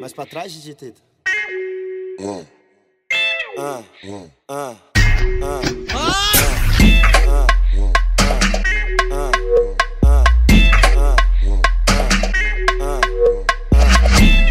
Mais pra trás, DJ Teta. Ah, ah, ah.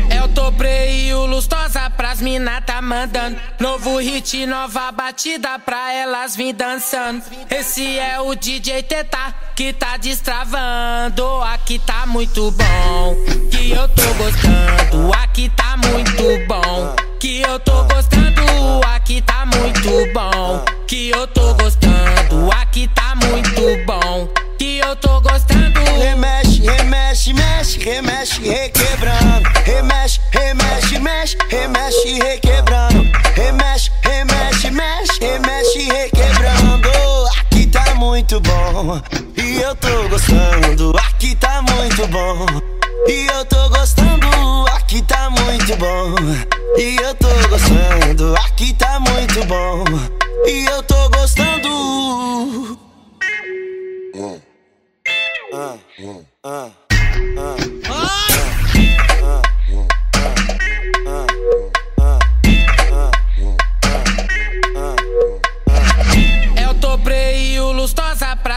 É o Toprei e o Lustosa pras mina tá mandando. Novo hit, nova batida pra elas vir dançando. Esse é o DJ Teta que tá destravando. Aqui tá muito bom, que eu tô gostando. Aqui tá muito bom, que eu tô gostando. Aqui tá muito bom, que eu tô gostando. Aqui tá muito bom, que eu tô gostando. Remexe, remexe, mexe, remexe, requebrando. Requebrando. Remexe, remexe, mexe, remexe, requebrando. Aqui tá muito bom e eu tô gostando. Aqui tá muito bom e eu tô gostando. Aqui tá muito bom e eu tô gostando. Aqui tá muito bom e eu tô gostando. Ah, ah, ah. É o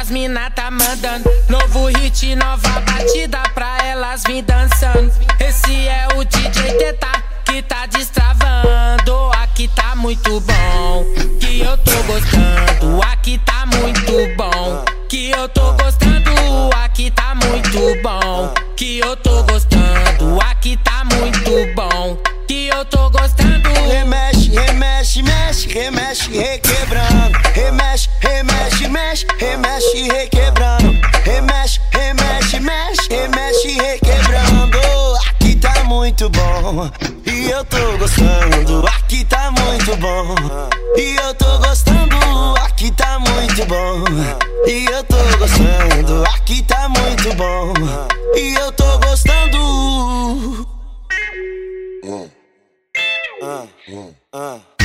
Pras mina tá mandando. Novo hit, nova batida pra elas vir dançando. Esse é o DJ Teta que tá destravando. Aqui tá muito bom, que eu tô gostando. Aqui tá muito bom, que eu tô gostando. Aqui tá muito bom, que eu tô gostando. Aqui tá muito bom, que eu tô gostando. Remexe, remexe, mexe, remexe, requebrando. Remexe, remexe, mexe, remexe, requebrando. Remexe, remexe, mexe, remexe, requebrando. Aqui tá muito bom e eu tô gostando. Aqui tá muito bom e eu tô gostando. Aqui tá muito bom e eu tô gostando. Aqui tá muito bom e eu tô gostando. Ah, ah, ah.